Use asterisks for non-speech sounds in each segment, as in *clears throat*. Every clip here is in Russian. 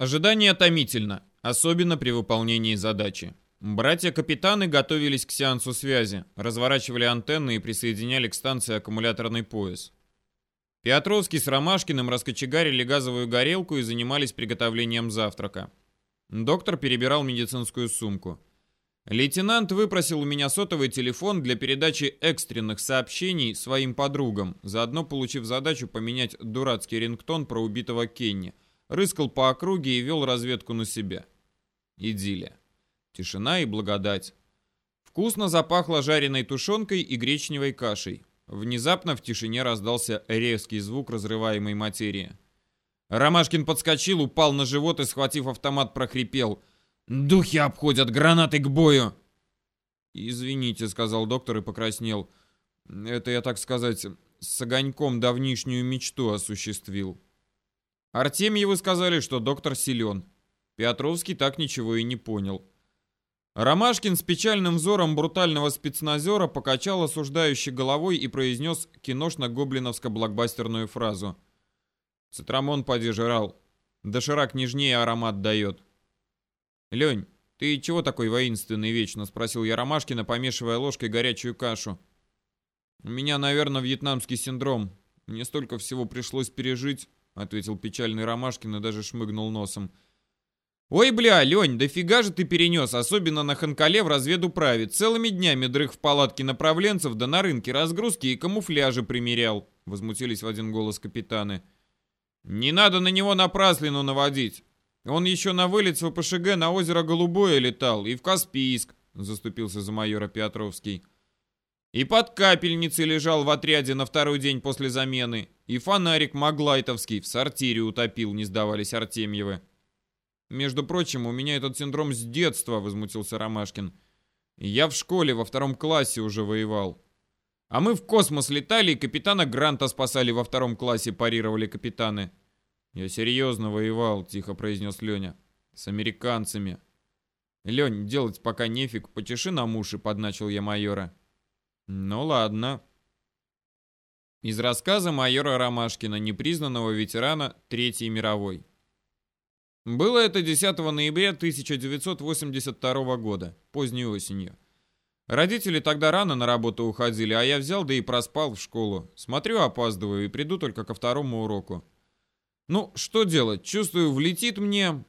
Ожидание томительно, особенно при выполнении задачи. Братья-капитаны готовились к сеансу связи, разворачивали антенны и присоединяли к станции аккумуляторный пояс. Петровский с Ромашкиным раскочегарили газовую горелку и занимались приготовлением завтрака. Доктор перебирал медицинскую сумку. Лейтенант выпросил у меня сотовый телефон для передачи экстренных сообщений своим подругам, заодно получив задачу поменять дурацкий рингтон про убитого Кенни. Рыскал по округе и вел разведку на себя. Идиллия. Тишина и благодать. Вкусно запахло жареной тушенкой и гречневой кашей. Внезапно в тишине раздался резкий звук разрываемой материи. Ромашкин подскочил, упал на живот и, схватив автомат, прохрипел. «Духи обходят, гранаты к бою!» «Извините», — сказал доктор и покраснел. «Это, я так сказать, с огоньком давнишнюю мечту осуществил». Артемьевы сказали, что доктор силен. Петровский так ничего и не понял. Ромашкин с печальным взором брутального спецназера покачал осуждающей головой и произнес киношно-гоблиновско-блокбастерную фразу. «Цитрамон поди. Доширак нежнее аромат дает». «Лень, ты чего такой воинственный вечно?» — спросил я Ромашкина, помешивая ложкой горячую кашу. «У меня, наверное, вьетнамский синдром. Мне столько всего пришлось пережить», — ответил печальный Ромашкин и даже шмыгнул носом. «Я «Ой, бля, Лень, дофига же ты перенес, особенно на Ханкале в разведу праве. Целыми днями дрых в палатке направленцев, да на рынке разгрузки и камуфляжи примерял», — возмутились в один голос капитаны. «Не надо на него напраслину наводить. Он еще на вылет с ВПШГ на озеро Голубое летал и в Каспийск», — заступился за майора Петровский. «И под капельницей лежал в отряде на второй день после замены, и фонарик Маглайтовский в сортире утопил, не сдавались Артемьевы». «Между прочим, у меня этот синдром с детства», — возмутился Ромашкин. «Я в школе во втором классе уже воевал». «А мы в космос летали и капитана Гранта спасали во втором классе», — парировали капитаны. «Я серьезно воевал», — тихо произнес Леня. «С американцами». «Лень, делать пока нефиг, потеши на уши», — подначил я майора. «Ну ладно». Из рассказа майора Ромашкина, непризнанного ветерана Третьей мировой. Было это 10 ноября 1982 года, поздней осенью. Родители тогда рано на работу уходили, а я взял да и проспал в школу. Смотрю, опаздываю и приду только ко второму уроку. Ну, что делать, чувствую, влетит мне.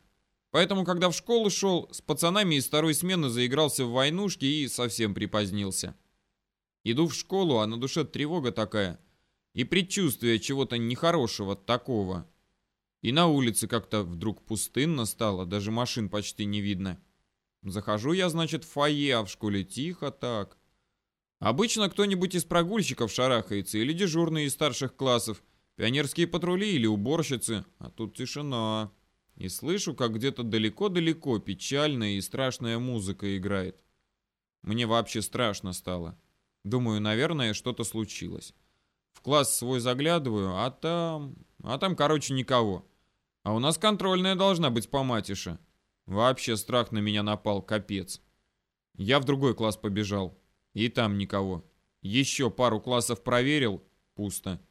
Поэтому, когда в школу шел, с пацанами из второй смены заигрался в войнушки и совсем припозднился. Иду в школу, а на душе тревога такая. И предчувствие чего-то нехорошего такого. И на улице как-то вдруг пустынно стало, даже машин почти не видно. Захожу я, значит, в фойе, а в школе тихо так. Обычно кто-нибудь из прогульщиков шарахается, или дежурные из старших классов, пионерские патрули или уборщицы, а тут тишина. И слышу, как где-то далеко-далеко печальная и страшная музыка играет. Мне вообще страшно стало. Думаю, наверное, что-то случилось. В класс свой заглядываю, а там... А там, короче, никого. А у нас контрольная должна быть по матише. Вообще страх на меня напал, капец. Я в другой класс побежал. И там никого. Еще пару классов проверил. Пусто.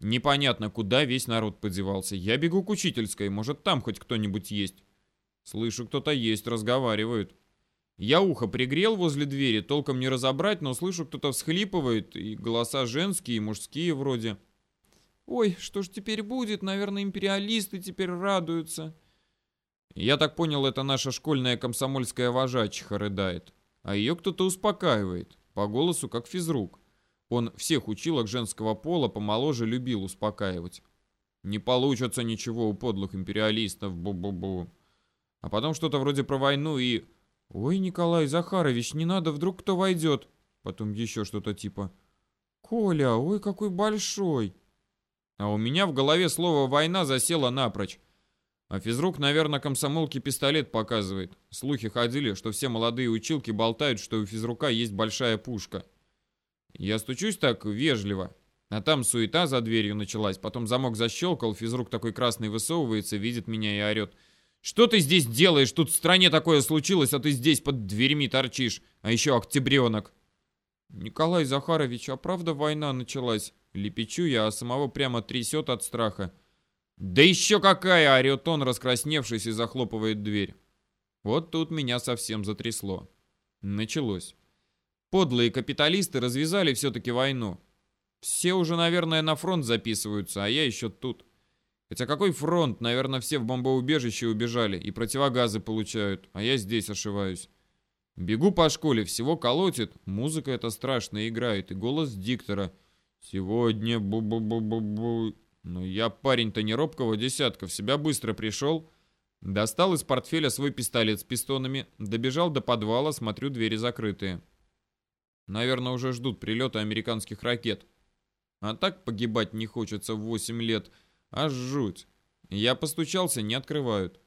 Непонятно, куда весь народ подевался. Я бегу к учительской, может там хоть кто-нибудь есть. Слышу, кто-то есть, разговаривают. Я ухо пригрел возле двери, толком не разобрать, но слышу, кто-то всхлипывает, и голоса женские, и мужские вроде. Ой, что ж теперь будет? Наверное, империалисты теперь радуются. Я так понял, это наша школьная комсомольская вожачиха рыдает. А ее кто-то успокаивает. По голосу, как физрук. Он всех училок женского пола помоложе любил успокаивать. Не получится ничего у подлых империалистов, бу-бу-бу. А потом что-то вроде про войну и... Ой, Николай Захарович, не надо, вдруг кто войдет. Потом еще что-то типа... Коля, ой, какой большой. А у меня в голове слово «война» засело напрочь. А физрук, наверное, комсомолке пистолет показывает. Слухи ходили, что все молодые училки болтают, что у физрука есть большая пушка. Я стучусь так вежливо. А там суета за дверью началась, потом замок защелкал, физрук такой красный высовывается, видит меня и орет. «Что ты здесь делаешь? Тут в стране такое случилось, а ты здесь под дверьми торчишь. А еще октябренок». «Николай Захарович, а правда война началась?» Лепечу я, а самого прямо трясет от страха. «Да еще какая!» — орет он, раскрасневшись и захлопывает дверь. Вот тут меня совсем затрясло. Началось. Подлые капиталисты развязали все-таки войну. Все уже, наверное, на фронт записываются, а я еще тут. Хотя какой фронт? Наверное, все в бомбоубежище убежали и противогазы получают, а я здесь ошиваюсь. Бегу по школе, всего колотит, музыка эта страшная играет, и голос диктора. Сегодня бу-бу-бу-бу-бу. Но я парень-то не робкого десятка, в себя быстро пришел. Достал из портфеля свой пистолет с пистонами, добежал до подвала, смотрю, двери закрытые. Наверное, уже ждут прилета американских ракет. А так погибать не хочется в 8 лет — Аж жуть. Я постучался, не открывают.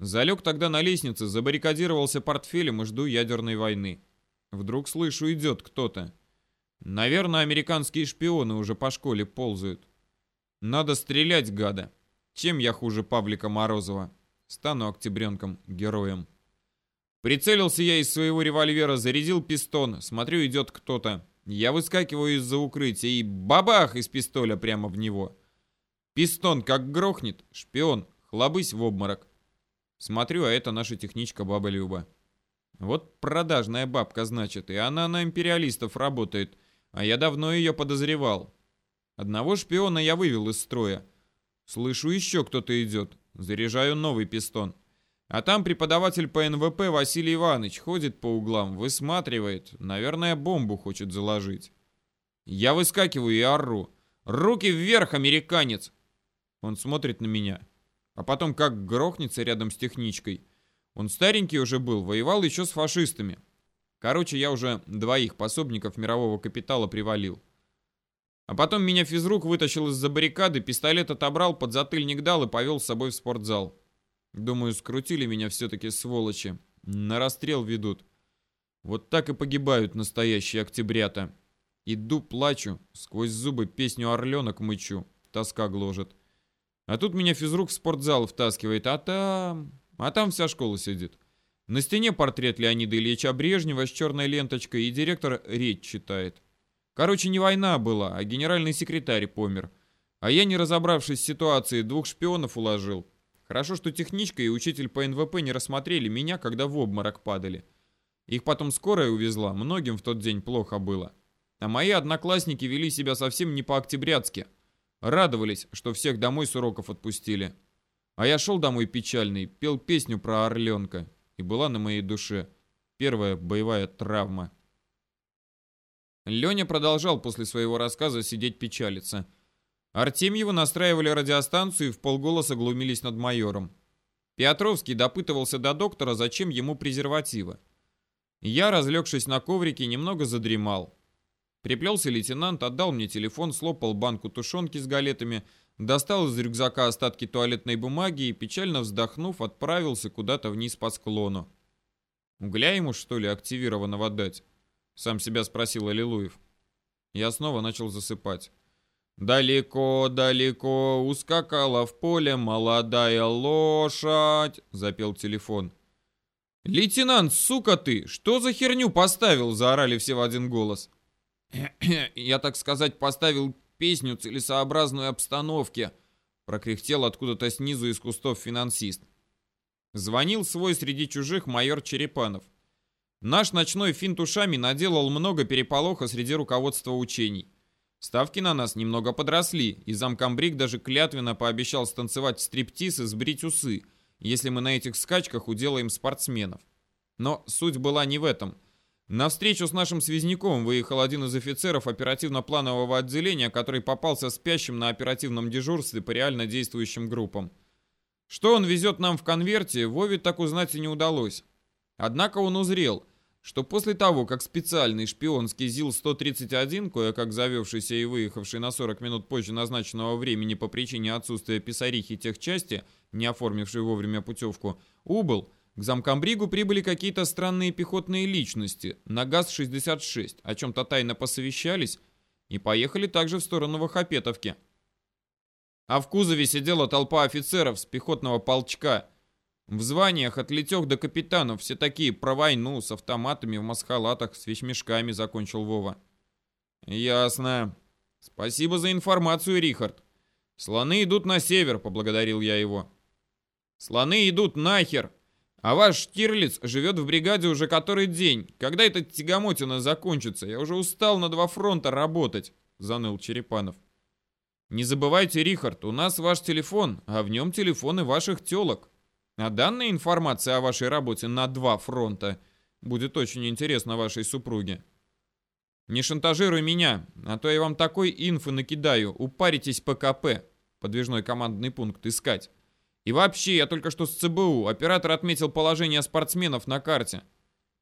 Залег тогда на лестнице, забаррикадировался портфелем и жду ядерной войны. Вдруг слышу, идет кто-то. Наверное, американские шпионы уже по школе ползают. Надо стрелять, гада. Чем я хуже Павлика Морозова? Стану октябренком, героем. Прицелился я из своего револьвера, зарядил пистон. Смотрю, идет кто-то. Я выскакиваю из-за укрытия и бабах из пистоля прямо в него. Пистон как грохнет, шпион, хлобысь в обморок. Смотрю, а это наша техничка баба Люба. Вот продажная бабка, значит, и она на империалистов работает, а я давно ее подозревал. Одного шпиона я вывел из строя. Слышу, еще кто-то идет. Заряжаю новый пистон. А там преподаватель по НВП Василий Иванович ходит по углам, высматривает. Наверное, бомбу хочет заложить. Я выскакиваю и ору. «Руки вверх, американец! Он смотрит на меня. А потом как грохнется рядом с техничкой. Он старенький уже был, воевал еще с фашистами. Короче, я уже двоих пособников мирового капитала привалил. А потом меня физрук вытащил из-за баррикады, пистолет отобрал, подзатыльник дал и повел с собой в спортзал. Думаю, скрутили меня все-таки сволочи. На расстрел ведут. Вот так и погибают настоящие октябрята. Иду, плачу, сквозь зубы песню «Орленок» мычу. Тоска гложет. А тут меня физрук в спортзал втаскивает, а там... А там вся школа сидит. На стене портрет Леонида Ильича Брежнева с черной ленточкой, и директор речь читает. Короче, не война была, а генеральный секретарь помер. А я, не разобравшись с ситуацией, двух шпионов уложил. Хорошо, что техничка и учитель по НВП не рассмотрели меня, когда в обморок падали. Их потом скорая увезла, многим в тот день плохо было. А мои одноклассники вели себя совсем не по-октябрятски. Радовались, что всех домой с уроков отпустили. А я шел домой печальный, пел песню про Орленка. И была на моей душе первая боевая травма. Леня продолжал после своего рассказа сидеть печалиться. Артемьева настраивали радиостанцию и в полголоса глумились над майором. Петровский допытывался до доктора, зачем ему презервативы. Я, разлегшись на коврике, немного задремал. Приплелся лейтенант, отдал мне телефон, слопал банку тушенки с галетами, достал из рюкзака остатки туалетной бумаги и, печально вздохнув, отправился куда-то вниз по склону. «Угля ему, что ли, активированного дать?» — сам себя спросил Аллилуев. Я снова начал засыпать. «Далеко, далеко ускакала в поле молодая лошадь», — запел телефон. «Лейтенант, сука ты, что за херню поставил?» — заорали все в один голос. *clears throat* «Я, так сказать, поставил песню целесообразной обстановке», прокряхтел откуда-то снизу из кустов финансист. Звонил свой среди чужих майор Черепанов. Наш ночной финт ушами наделал много переполоха среди руководства учений. Ставки на нас немного подросли, и замкомбриг даже клятвенно пообещал станцевать стриптиз и сбрить усы, если мы на этих скачках уделаем спортсменов. Но суть была не в этом – на встречу с нашим связняком выехал один из офицеров оперативно-планового отделения, который попался спящим на оперативном дежурстве по реально действующим группам. Что он везет нам в конверте, Вове так узнать и не удалось. Однако он узрел, что после того, как специальный шпионский ЗИЛ-131, кое-как завевшийся и выехавший на 40 минут позже назначенного времени по причине отсутствия писарихи техчасти, не оформивший вовремя путевку, убыл, к замкомбригу прибыли какие-то странные пехотные личности на ГАЗ-66, о чем-то тайно посовещались и поехали также в сторону Вахапетовки. А в кузове сидела толпа офицеров с пехотного полчка. В званиях от летех до капитанов все такие про войну, с автоматами в масхалатах, с вещмешками, закончил Вова. Ясно. Спасибо за информацию, Рихард. «Слоны идут на север», — поблагодарил я его. «Слоны идут нахер! А ваш Штирлиц живет в бригаде уже который день. Когда эта тягомотина закончится? Я уже устал на два фронта работать», — заныл Черепанов. «Не забывайте, Рихард, у нас ваш телефон, а в нем телефоны ваших телок. А данная информация о вашей работе на два фронта будет очень интересна вашей супруге». «Не шантажируй меня, а то я вам такой инфы накидаю. Упаритесь по КП подвижной командный пункт искать. И вообще, я только что с ЦБУ. Оператор отметил положение спортсменов на карте.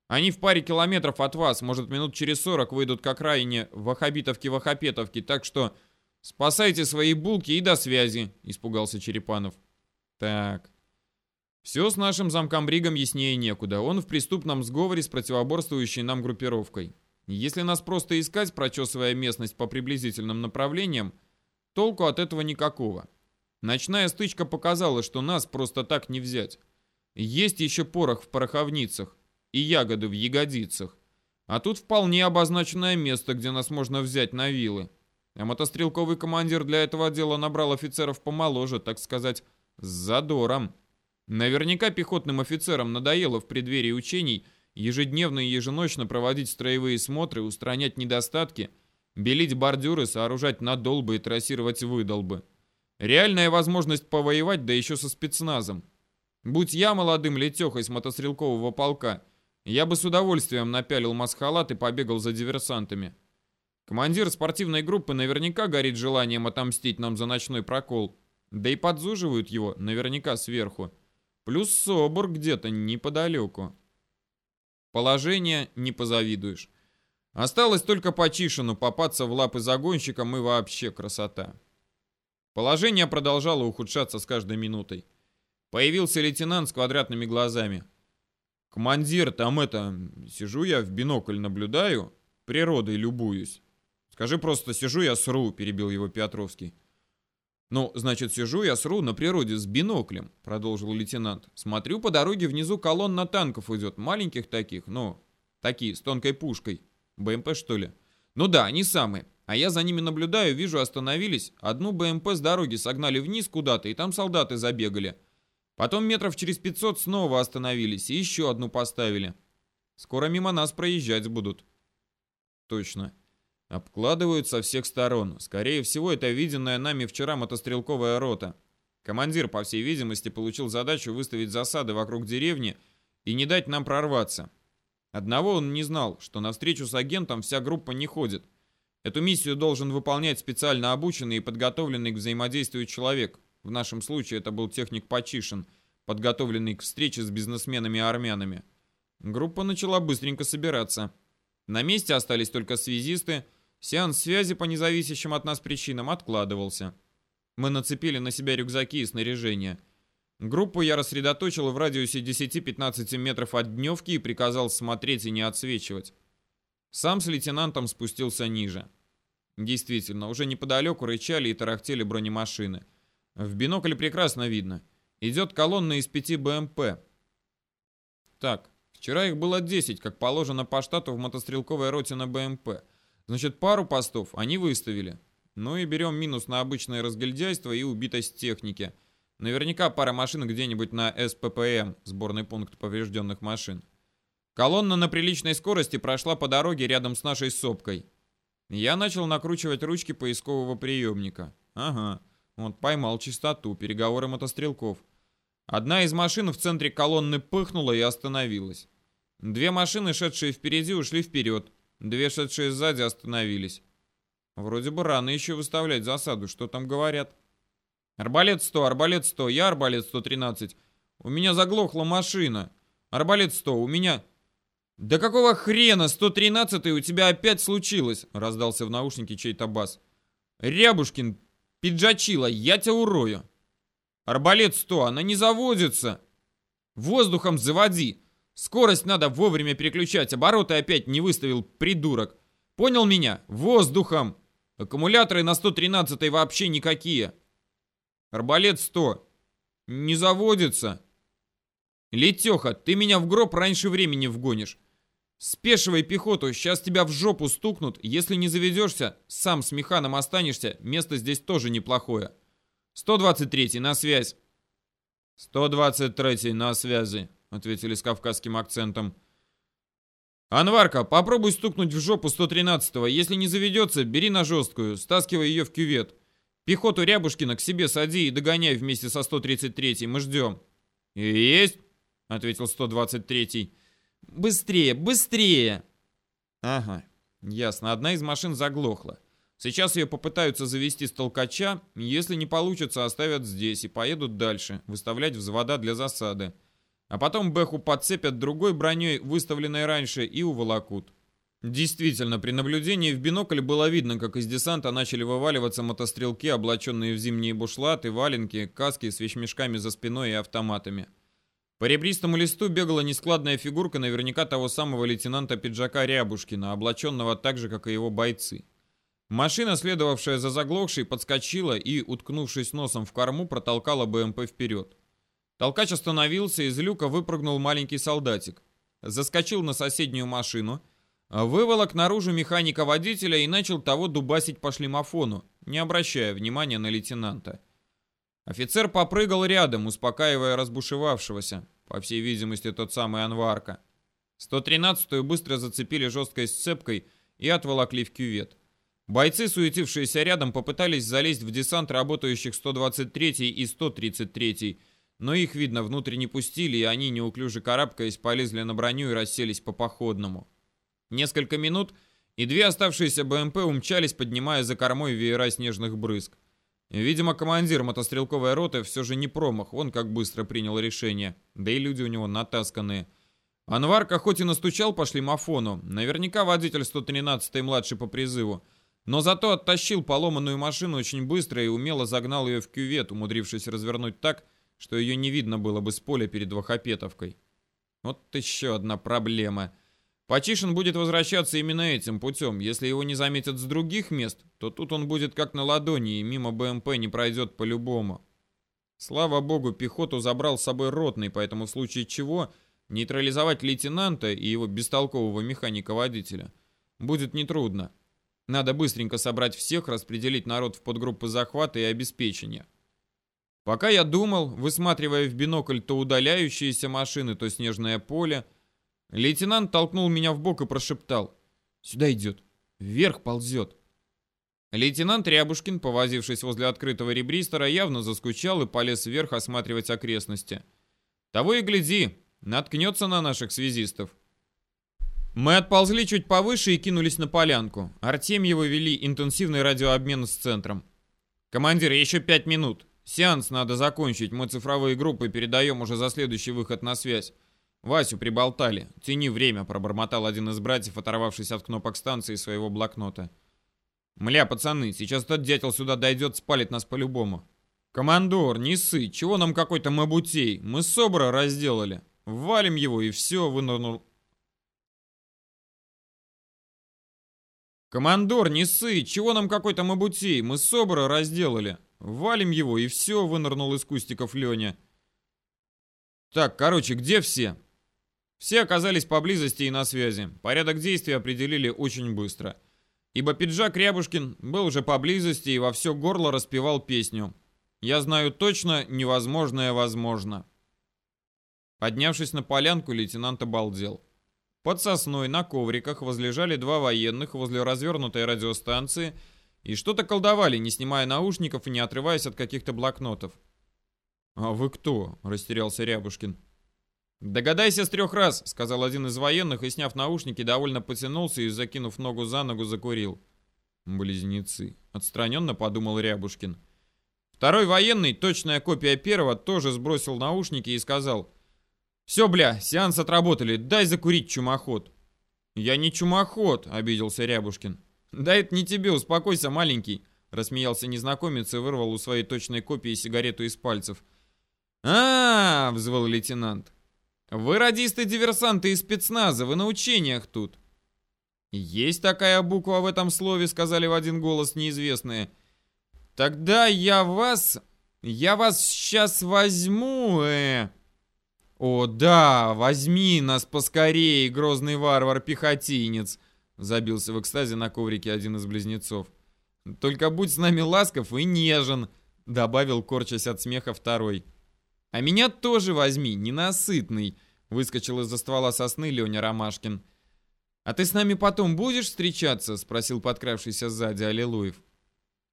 Они в паре километров от вас, может, минут через 40 выйдут к окраине Вахабитовки-Вахапетовки, так что спасайте свои булки и до связи, испугался Черепанов. Так. Все с нашим замкомбригом яснее некуда. Он в преступном сговоре с противоборствующей нам группировкой. Если нас просто искать, прочесывая местность по приблизительным направлениям, Толку от этого никакого. Ночная стычка показала, что нас просто так не взять. Есть еще порох в пороховницах и ягоды в ягодицах. А тут вполне обозначенное место, где нас можно взять на вилы. А мотострелковый командир для этого дела набрал офицеров помоложе, так сказать, с задором. Наверняка пехотным офицерам надоело в преддверии учений ежедневно и еженочно проводить строевые смотры, устранять недостатки – Белить бордюры, сооружать надолбы и трассировать выдолбы. Реальная возможность повоевать, да еще со спецназом. Будь я молодым летехой с мотострелкового полка, я бы с удовольствием напялил масхалат и побегал за диверсантами. Командир спортивной группы наверняка горит желанием отомстить нам за ночной прокол. Да и подзуживают его наверняка сверху. Плюс собор где-то неподалеку. Положение не позавидуешь. Осталось только по Чишину попаться в лапы загонщикам и вообще красота. Положение продолжало ухудшаться с каждой минутой. Появился лейтенант с квадратными глазами. «Командир, там это... Сижу я в бинокль наблюдаю, природой любуюсь. Скажи просто, сижу я сру», — перебил его Петровский. «Ну, значит, сижу я сру на природе с биноклем», — продолжил лейтенант. «Смотрю, по дороге внизу колонна танков идет, маленьких таких, ну, такие, с тонкой пушкой. БМП, что ли? Ну да, они самые. А я за ними наблюдаю, вижу, остановились. Одну БМП с дороги согнали вниз куда-то, и там солдаты забегали. Потом метров через 500 снова остановились, и еще одну поставили. Скоро мимо нас проезжать будут. Точно. Обкладывают со всех сторон. Скорее всего, это виденная нами вчера мотострелковая рота. Командир, по всей видимости, получил задачу выставить засады вокруг деревни и не дать нам прорваться. Одного он не знал, что на встречу с агентом вся группа не ходит. Эту миссию должен выполнять специально обученный и подготовленный к взаимодействию человек. В нашем случае это был техник Почишин, подготовленный к встрече с бизнесменами-армянами. Группа начала быстренько собираться. На месте остались только связисты. Сеанс связи по независящим от нас причинам откладывался. Мы нацепили на себя рюкзаки и снаряжение – Группу я рассредоточил в радиусе 10-15 метров от дневки и приказал смотреть и не отсвечивать. Сам с лейтенантом спустился ниже. Действительно, уже неподалеку рычали и тарахтели бронемашины. В бинокль прекрасно видно. Идет колонна из пяти БМП. Так, вчера их было 10, как положено по штату в мотострелковой роте на БМП. Значит, пару постов они выставили. Ну и берем минус на обычное разгильдяйство и убитость техники – Наверняка пара машин где-нибудь на СППМ, сборный пункт поврежденных машин. Колонна на приличной скорости прошла по дороге рядом с нашей сопкой. Я начал накручивать ручки поискового приемника. Ага, вот поймал чистоту, переговоры мотострелков. Одна из машин в центре колонны пыхнула и остановилась. Две машины, шедшие впереди, ушли вперед. Две, шедшие сзади, остановились. Вроде бы рано еще выставлять засаду, что там говорят. Арбалет 100, арбалет 100, я арбалет 113. У меня заглохла машина. Арбалет 100, у меня... «Да какого хрена 113 у тебя опять случилось?» Раздался в наушнике чей-то бас. «Рябушкин, пиджачила, я тебя урою!» «Арбалет 100, она не заводится!» «Воздухом заводи! Скорость надо вовремя переключать, обороты опять не выставил, придурок! Понял меня? Воздухом! Аккумуляторы на 113 вообще никакие!» Арбалет 100. Не заводится. Летеха, ты меня в гроб раньше времени вгонишь. Спешивай пехоту, сейчас тебя в жопу стукнут. Если не заведешься, сам с механом останешься, место здесь тоже неплохое. 123 на связь. 123 на связи, ответили с кавказским акцентом. «Анварка, попробуй стукнуть в жопу 113-го. Если не заведется, бери на жесткую, стаскивай ее в кювет. Пехоту Рябушкина к себе сади и догоняй вместе со 133-й. Мы ждем». «Есть», — ответил 123-й. «Быстрее, быстрее!» «Ага, ясно. Одна из машин заглохла. Сейчас ее попытаются завести с толкача. Если не получится, оставят здесь и поедут дальше, выставлять взвода для засады. А потом Бэху подцепят другой броней, выставленной раньше, и уволокут. Действительно, при наблюдении в бинокль было видно, как из десанта начали вываливаться мотострелки, облаченные в зимние бушлаты, валенки, каски с вещмешками за спиной и автоматами. По ребристому листу бегала нескладная фигурка наверняка того самого лейтенанта пиджака Рябушкина, облаченного так же, как и его бойцы. Машина, следовавшая за заглохшей, подскочила и, уткнувшись носом в корму, протолкала БМП вперед. Толкач остановился, из люка выпрыгнул маленький солдатик. Заскочил на соседнюю машину, выволок наружу механика-водителя и начал того дубасить по шлемофону, не обращая внимания на лейтенанта. Офицер попрыгал рядом, успокаивая разбушевавшегося, по всей видимости, тот самый Анварка. 113-ю быстро зацепили жесткой сцепкой и отволокли в кювет. Бойцы, суетившиеся рядом, попытались залезть в десант работающих 123 и 133 но их, видно, внутрь не пустили, и они, неуклюже карабкаясь, полезли на броню и расселись по походному. Несколько минут, и две оставшиеся БМП умчались, поднимая за кормой веера снежных брызг. Видимо, командир мотострелковой роты все же не промах, он как быстро принял решение, да и люди у него натасканные. Анварка хоть и настучал по шлемофону, наверняка водитель 113-й младший по призыву, но зато оттащил поломанную машину очень быстро и умело загнал ее в кювет, умудрившись развернуть так, что ее не видно было бы с поля перед Вахопетовкой. Вот еще одна проблема. Почишин будет возвращаться именно этим путем. Если его не заметят с других мест, то тут он будет как на ладони и мимо БМП не пройдет по-любому. Слава богу, пехоту забрал с собой ротный, поэтому в случае чего нейтрализовать лейтенанта и его бестолкового механика-водителя будет нетрудно. Надо быстренько собрать всех, распределить народ в подгруппы захвата и обеспечения. Пока я думал, высматривая в бинокль то удаляющиеся машины, то снежное поле, лейтенант толкнул меня в бок и прошептал. «Сюда идет. Вверх ползет». Лейтенант Рябушкин, повозившись возле открытого ребристора, явно заскучал и полез вверх осматривать окрестности. Того и гляди, наткнется на наших связистов. Мы отползли чуть повыше и кинулись на полянку. Артемьева вели интенсивный радиообмен с центром. «Командир, еще пять минут. Сеанс надо закончить, мы цифровые группы передаем уже за следующий выход на связь. Васю приболтали. Тяни время, пробормотал один из братьев, оторвавшись от кнопок станции своего блокнота. Мля, пацаны, сейчас тот дятел сюда дойдет, спалит нас по-любому. Командор, не ссы, чего нам какой-то мабутей? Мы собра разделали. Валим его и все, вынырнул... Командор, не ссы, чего нам какой-то мабутей? Мы собра разделали. Валим его, и все, вынырнул из кустиков Леня. Так, короче, где все? Все оказались поблизости и на связи. Порядок действий определили очень быстро. Ибо пиджак Рябушкин был уже поблизости и во все горло распевал песню. «Я знаю точно, невозможное возможно». Поднявшись на полянку, лейтенант обалдел. Под сосной на ковриках возлежали два военных возле развернутой радиостанции – и что-то колдовали, не снимая наушников и не отрываясь от каких-то блокнотов. «А вы кто?» – растерялся Рябушкин. «Догадайся с трех раз», – сказал один из военных и, сняв наушники, довольно потянулся и, закинув ногу за ногу, закурил. «Близнецы», – отстраненно подумал Рябушкин. Второй военный, точная копия первого, тоже сбросил наушники и сказал. «Все, бля, сеанс отработали, дай закурить, чумоход». «Я не чумоход», — обиделся Рябушкин. «Да это не тебе, успокойся, маленький», — рассмеялся незнакомец и вырвал у своей точной копии сигарету из пальцев. а, -а, -а взвыл лейтенант. «Вы радисты-диверсанты из спецназа, вы на учениях тут». «Есть такая буква в этом слове», — сказали в один голос неизвестные. «Тогда я вас... я вас сейчас возьму, э...» «О, да, возьми нас поскорее, грозный варвар-пехотинец», Забился в экстазе на коврике один из близнецов. «Только будь с нами ласков и нежен!» добавил, корчась от смеха второй. «А меня тоже возьми, ненасытный!» Выскочил из-за ствола сосны Леня Ромашкин. «А ты с нами потом будешь встречаться?» Спросил подкравшийся сзади Аллилуев.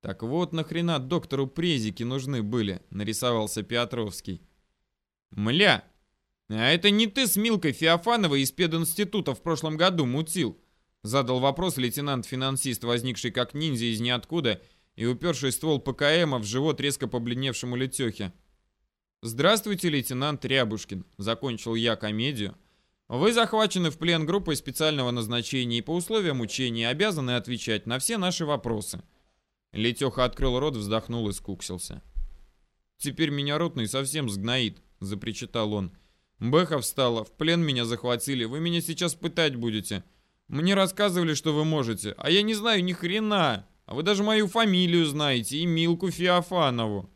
«Так вот нахрена доктору презики нужны были», нарисовался Петровский. «Мля, а это не ты с Милкой Феофановой из пединститута в прошлом году мутил?» Задал вопрос лейтенант-финансист, возникший как ниндзя из ниоткуда и уперший ствол ПКМа в живот резко побледневшему Летехе. «Здравствуйте, лейтенант Рябушкин», — закончил я комедию. «Вы захвачены в плен группой специального назначения и по условиям учения обязаны отвечать на все наши вопросы». Летеха открыл рот, вздохнул и скуксился. «Теперь меня ротный совсем сгноит», — запричитал он. «Бэха встала, в плен меня захватили, вы меня сейчас пытать будете. Мне рассказывали, что вы можете, а я не знаю ни хрена, а вы даже мою фамилию знаете и Милку Феофанову».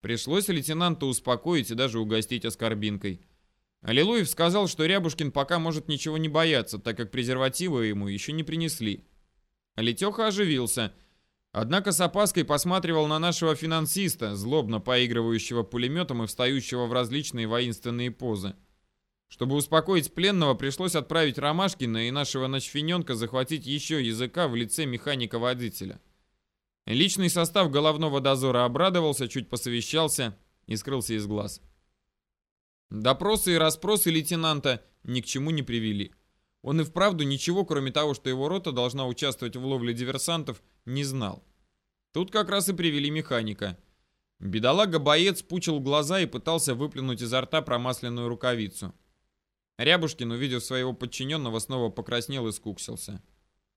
Пришлось лейтенанта успокоить и даже угостить оскорбинкой. Аллилуев сказал, что Рябушкин пока может ничего не бояться, так как презервативы ему еще не принесли. Летеха оживился, однако с опаской посматривал на нашего финансиста, злобно поигрывающего пулеметом и встающего в различные воинственные позы. Чтобы успокоить пленного, пришлось отправить Ромашкина и нашего ночфиненка захватить еще языка в лице механика-водителя. Личный состав головного дозора обрадовался, чуть посовещался и скрылся из глаз. Допросы и расспросы лейтенанта ни к чему не привели. Он и вправду ничего, кроме того, что его рота должна участвовать в ловле диверсантов, не знал. Тут как раз и привели механика. Бедолага-боец пучил глаза и пытался выплюнуть изо рта промасленную рукавицу. Рябушкин, увидев своего подчиненного, снова покраснел и скуксился.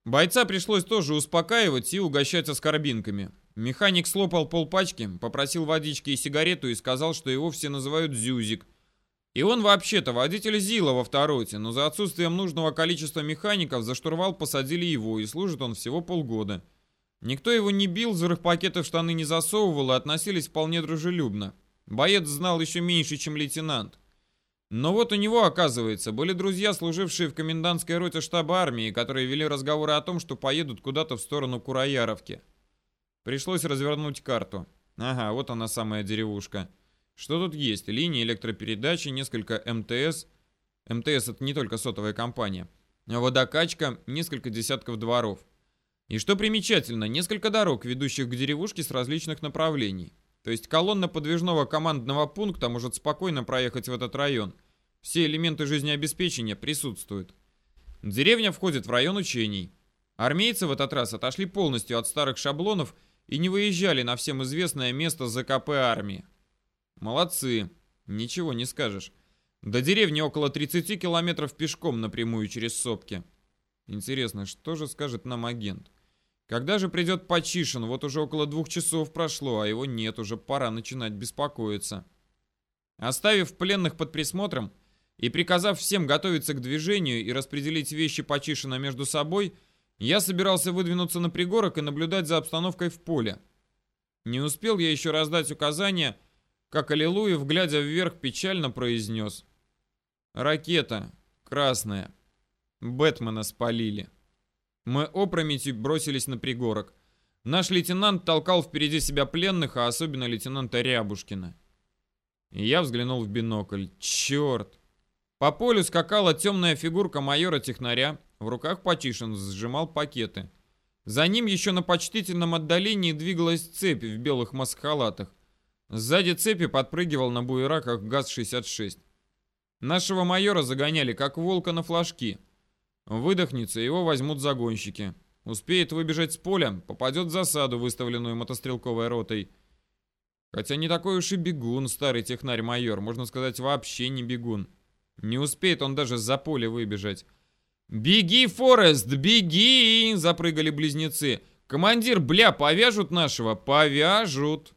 Бойца пришлось тоже успокаивать и угощать оскорбинками. Механик слопал полпачки, попросил водички и сигарету и сказал, что его все называют Зюзик. И он вообще-то водитель Зила во второте, но за отсутствием нужного количества механиков за штурвал посадили его, и служит он всего полгода. Никто его не бил, взрывпакеты в штаны не засовывал и относились вполне дружелюбно. Боец знал еще меньше, чем лейтенант. Но вот у него, оказывается, были друзья, служившие в комендантской роте штаба армии, которые вели разговоры о том, что поедут куда-то в сторону Кураяровки. Пришлось развернуть карту. Ага, вот она самая деревушка. Что тут есть? Линии электропередачи, несколько МТС. МТС это не только сотовая компания. Водокачка, несколько десятков дворов. И что примечательно, несколько дорог, ведущих к деревушке с различных направлений. То есть колонна подвижного командного пункта может спокойно проехать в этот район. Все элементы жизнеобеспечения присутствуют. Деревня входит в район учений. Армейцы в этот раз отошли полностью от старых шаблонов и не выезжали на всем известное место ЗКП армии. Молодцы, ничего не скажешь. До деревни около 30 километров пешком напрямую через сопки. Интересно, что же скажет нам агент? Когда же придет Почишин? Вот уже около двух часов прошло, а его нет, уже пора начинать беспокоиться. Оставив пленных под присмотром и приказав всем готовиться к движению и распределить вещи Почишина между собой, я собирался выдвинуться на пригорок и наблюдать за обстановкой в поле. Не успел я еще раздать указания, как Аллилуев, глядя вверх, печально произнес. «Ракета. Красная. Бэтмена спалили». Мы опрометью бросились на пригорок. Наш лейтенант толкал впереди себя пленных, а особенно лейтенанта Рябушкина. И я взглянул в бинокль. Черт! По полю скакала темная фигурка майора-технаря. В руках Почишин сжимал пакеты. За ним еще на почтительном отдалении двигалась цепь в белых маскхалатах. Сзади цепи подпрыгивал на буераках ГАЗ-66. Нашего майора загоняли, как волка на флажки — Выдохнется, его возьмут загонщики. Успеет выбежать с поля, попадет в засаду, выставленную мотострелковой ротой. Хотя не такой уж и бегун, старый технарь-майор, можно сказать, вообще не бегун. Не успеет он даже за поле выбежать. «Беги, Форест, беги!» — запрыгали близнецы. «Командир, бля, повяжут нашего?» «Повяжут!»